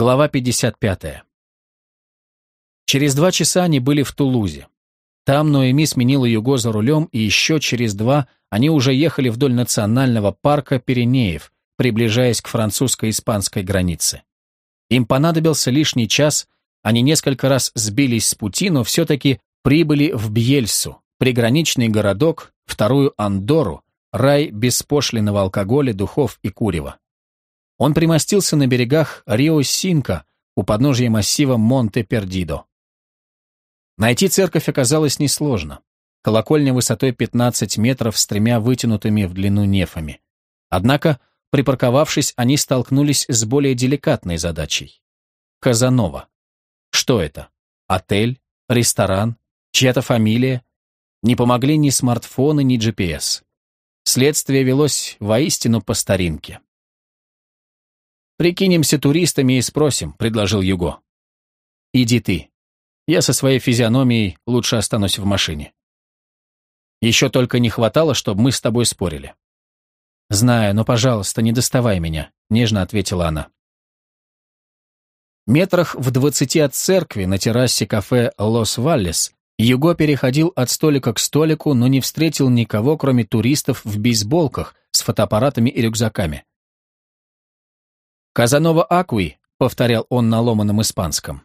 Глава 55. Через два часа они были в Тулузе. Там Ноэми сменила Юго за рулем, и еще через два они уже ехали вдоль национального парка Пиренеев, приближаясь к французско-испанской границе. Им понадобился лишний час, они несколько раз сбились с пути, но все-таки прибыли в Бьельсу, приграничный городок, вторую Андору, рай беспошлиного алкоголя, духов и курева. Он примостился на берегах Рио-Синка у подножия массива Монте-Пердидо. Найти церковь оказалось несложно. Колокольня высотой 15 метров с тремя вытянутыми в длину нефами. Однако, припарковавшись, они столкнулись с более деликатной задачей. Казанова. Что это? Отель? Ресторан? Чья-то фамилия? Не помогли ни смартфоны, ни GPS. Следствие велось воистину по старинке. «Прикинемся туристами и спросим», — предложил Юго. «Иди ты. Я со своей физиономией лучше останусь в машине». «Еще только не хватало, чтобы мы с тобой спорили». «Знаю, но, пожалуйста, не доставай меня», — нежно ответила она. Метрах в двадцати от церкви на террасе кафе «Лос Валлес» Юго переходил от столика к столику, но не встретил никого, кроме туристов в бейсболках с фотоаппаратами и рюкзаками. «Казанова Акуи», — повторял он на ломаном испанском.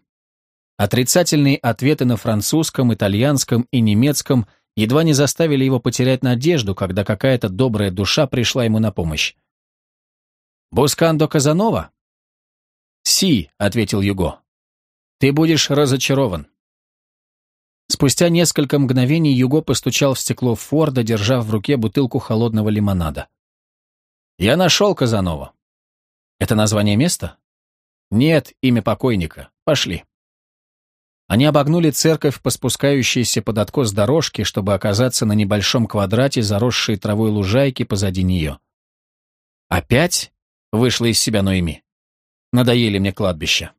Отрицательные ответы на французском, итальянском и немецком едва не заставили его потерять надежду, когда какая-то добрая душа пришла ему на помощь. «Бускандо Казанова?» «Си», — ответил Юго. «Ты будешь разочарован». Спустя несколько мгновений Юго постучал в стекло Форда, держа в руке бутылку холодного лимонада. «Я нашел Казанова. Это название места? Нет, имя покойника. Пошли. Они обогнули церковь по спускающейся под откос дорожки, чтобы оказаться на небольшом квадрате, заросшей травой лужайки позади нее. «Опять?» — вышла из себя Ноэми. «Надоели мне кладбища».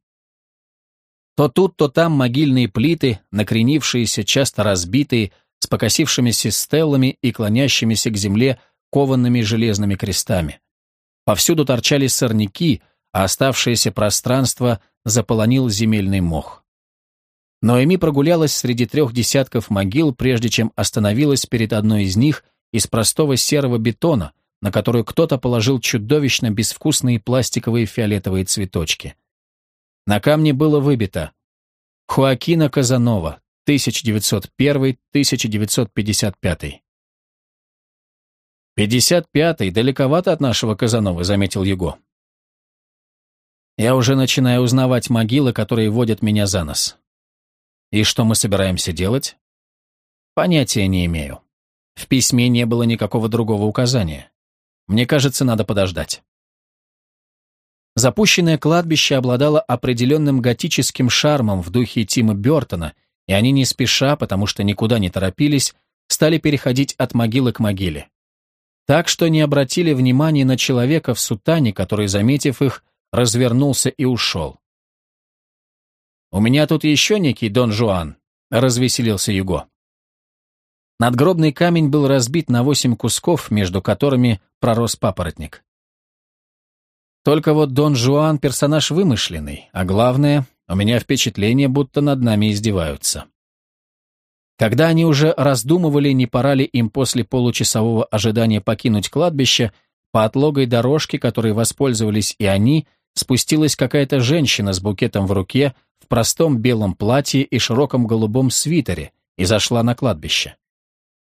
То тут, то там могильные плиты, накренившиеся, часто разбитые, с покосившимися стеллами и клонящимися к земле кованными железными крестами. Повсюду торчали сорняки, а оставшееся пространство заполонил земельный мох. Ноэми прогулялась среди трех десятков могил, прежде чем остановилась перед одной из них из простого серого бетона, на которую кто-то положил чудовищно безвкусные пластиковые фиолетовые цветочки. На камне было выбито «Хуакина Казанова, 1901-1955». «Пятьдесят пятый, далековато от нашего Казанова», — заметил Юго. «Я уже начинаю узнавать могилы, которые водят меня за нос. И что мы собираемся делать?» «Понятия не имею. В письме не было никакого другого указания. Мне кажется, надо подождать». Запущенное кладбище обладало определенным готическим шармом в духе Тима Бертона, и они не спеша, потому что никуда не торопились, стали переходить от могилы к могиле так что не обратили внимания на человека в сутане, который, заметив их, развернулся и ушел. «У меня тут еще некий Дон Жуан», — развеселился Юго. Надгробный камень был разбит на восемь кусков, между которыми пророс папоротник. Только вот Дон Жуан — персонаж вымышленный, а главное, у меня впечатление, будто над нами издеваются. Когда они уже раздумывали, не пора ли им после получасового ожидания покинуть кладбище, по отлогой дорожке, которой воспользовались и они, спустилась какая-то женщина с букетом в руке, в простом белом платье и широком голубом свитере, и зашла на кладбище.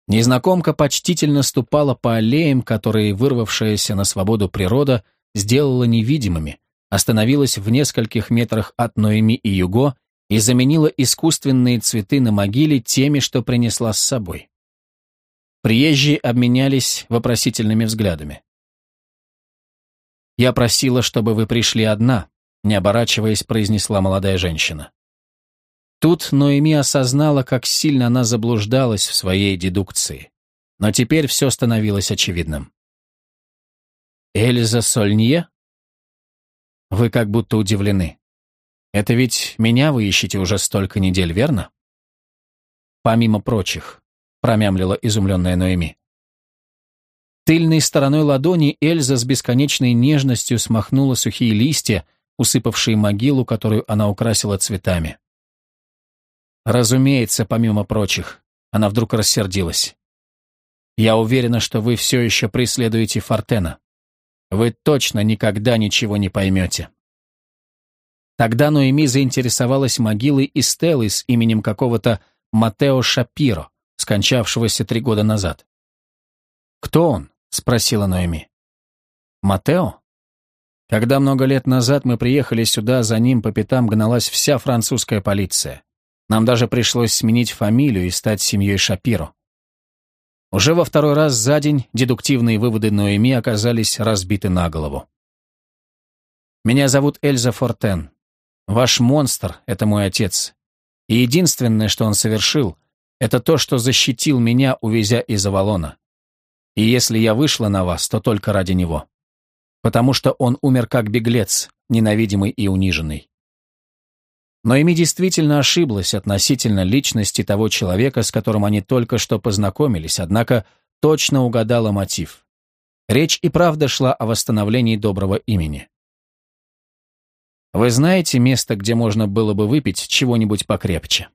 Незнакомка почтительно ступала по аллеям, которые вырвавшаяся на свободу природа сделала невидимыми, остановилась в нескольких метрах от Ноэми и Юго и заменила искусственные цветы на могиле теми, что принесла с собой. Приезжие обменялись вопросительными взглядами. «Я просила, чтобы вы пришли одна», не оборачиваясь, произнесла молодая женщина. Тут Ноэми осознала, как сильно она заблуждалась в своей дедукции. Но теперь все становилось очевидным. «Эльза Сольнье?» «Вы как будто удивлены. Это ведь меня вы ищете уже столько недель, верно? Помимо прочих, промямлила изумленная Ноэми. Тыльной стороной ладони Эльза с бесконечной нежностью смахнула сухие листья, усыпавшие могилу, которую она украсила цветами. Разумеется, помимо прочих, она вдруг рассердилась. Я уверена, что вы все еще преследуете Фортена. Вы точно никогда ничего не поймете. Тогда Ноэми заинтересовалась могилой Эстеллы с именем какого-то Матео Шапиро, скончавшегося три года назад. «Кто он?» — спросила Ноэми. «Матео?» Когда много лет назад мы приехали сюда, за ним по пятам гналась вся французская полиция. Нам даже пришлось сменить фамилию и стать семьей Шапиро. Уже во второй раз за день дедуктивные выводы Ноэми оказались разбиты на голову. «Меня зовут Эльза Фортен. Ваш монстр — это мой отец. И единственное, что он совершил, это то, что защитил меня, увезя из Авалона. И если я вышла на вас, то только ради него. Потому что он умер как беглец, ненавидимый и униженный. Но Эми действительно ошиблась относительно личности того человека, с которым они только что познакомились, однако точно угадала мотив. Речь и правда шла о восстановлении доброго имени. Вы знаете место, где можно было бы выпить чего-нибудь покрепче?